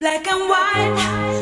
Black and white.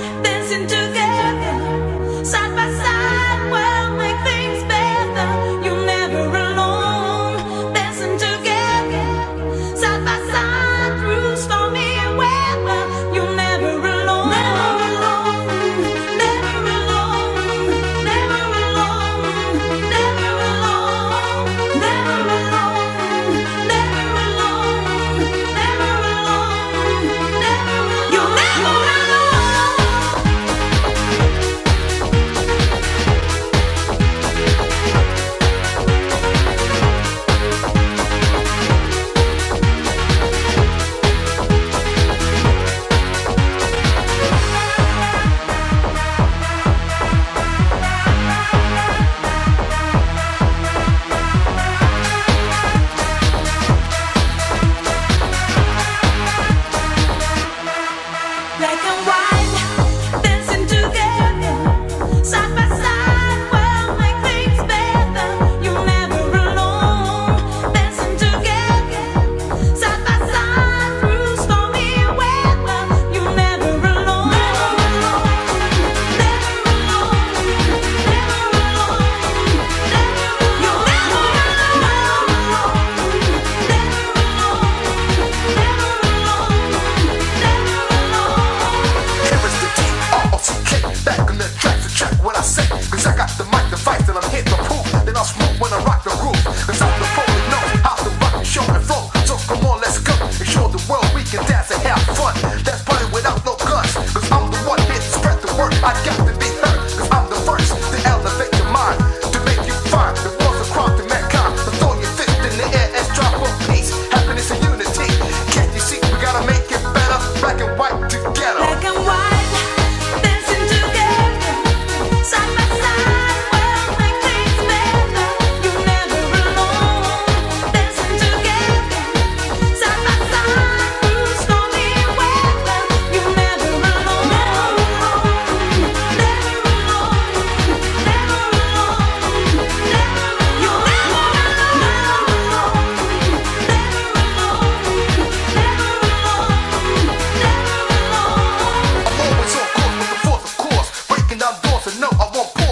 You never